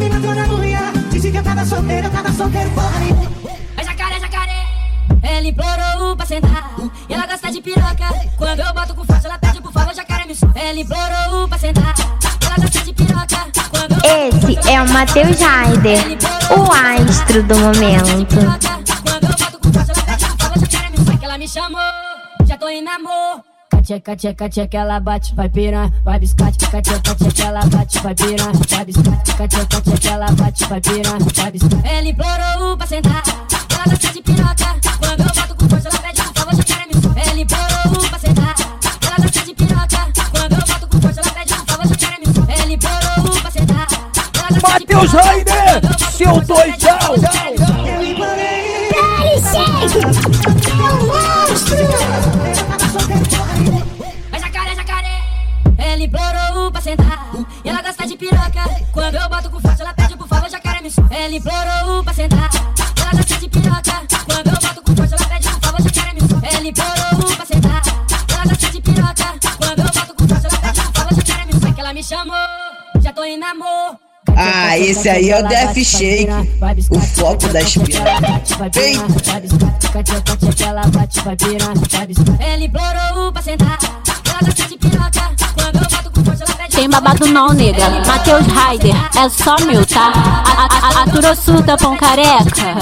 me matou na unha. Disse que eu tava solteiro, eu tava solteiro, porra nenhuma. É jacaré, jacaré. Ela implorou pra sentar. E ela gosta de piroca. Quando eu boto com força, ela pede por favor, jacaré me solta. Ela implorou pra sentar. Ela gosta de piroca. Quando eu boto com Esse é o Matheus Raider, o astro do momento. Quando eu boto com força, ela pede por favor, jacaré me solta. Que ela me chamou, já tô em namoro. Tcheca, tcheca, tcheca, ela bate, vai piranha, vai biscate, tcheca, tcheca, tcheca, ela bate, vai piranha, vai biscate, tcheca, tcheca, tcheca, ela bate, vai piranha, vai biscate. Ela implorou pra sentar, ela gosta de piroca. Quando eu boto com força, ela pede por favor, jacaré me solta. Ela implorou pra sentar, ela gosta de piroca. Quando eu boto com força, ela pede por favor, jacaré me solta. Ela implorou pra sentar, ela gosta de Matheus piroca. Seu doidão. me. Eu implorei. É Ela implorou pra sentar. Ela gosta de piroca. Quando eu boto com força, ela pede por favor, jacaré me solta. Ela implorou pra sentar. Ela gosta de piroca. Quando eu boto com força, ela pede por favor, jacaré me solta. Que ela me chamou. Já tô em namoro. Ah, esse aí é o Death Shake, o foco da biscate. Ela implorou pra sentar. Tem babado não, nega. Matheus Raider, é só meu, tá? A, a, a, a careca.